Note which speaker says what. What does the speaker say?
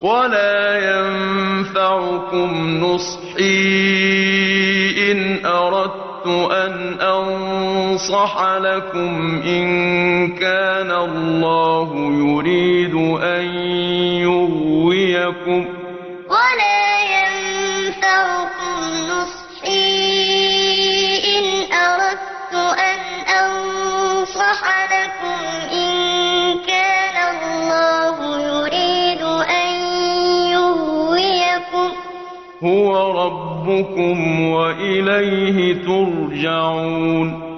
Speaker 1: وَلَا يَنفَعُكُمْ نُصْحِي إِنْ أَرَدتُّ أَنْ أَنصَحَ لَكُمْ إِن كَانَ اللَّهُ يُرِيدُ أَن يُغْوِيَكُمْ ۚ
Speaker 2: وَلَا هُوَ رَبُّكُمْ وَإِلَيْهِ تُرْجَعُونَ.